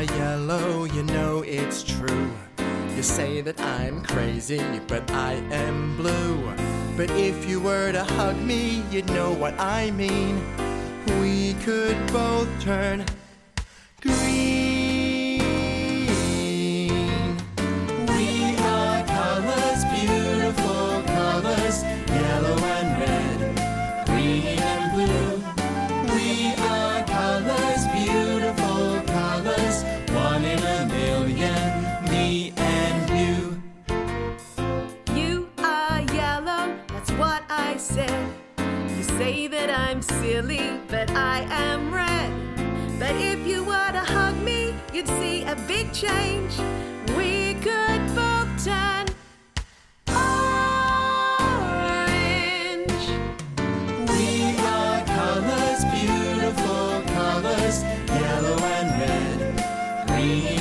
are yellow, you know it's true. You say that I'm crazy, but I am blue. But if you were to hug me, you'd know what I mean. We could both turn green. I said. You say that I'm silly, but I am red. But if you were to hug me, you'd see a big change. We could both turn orange. We are colors, beautiful colors, yellow and red, green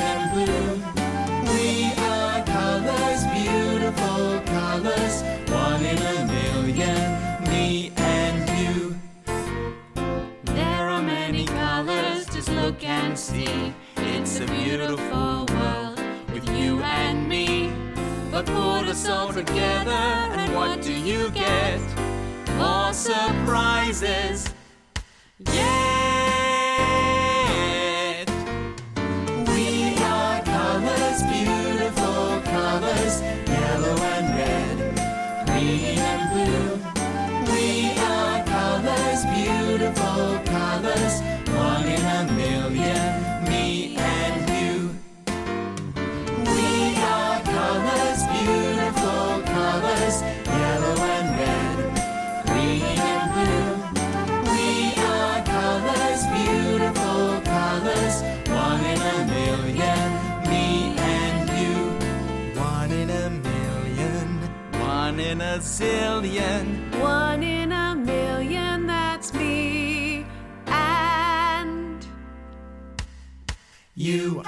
look and see. It's a beautiful world with you and me. But put us all together, and what do you get? More surprises. Yet. In a zillion. One in a million, that's me. And You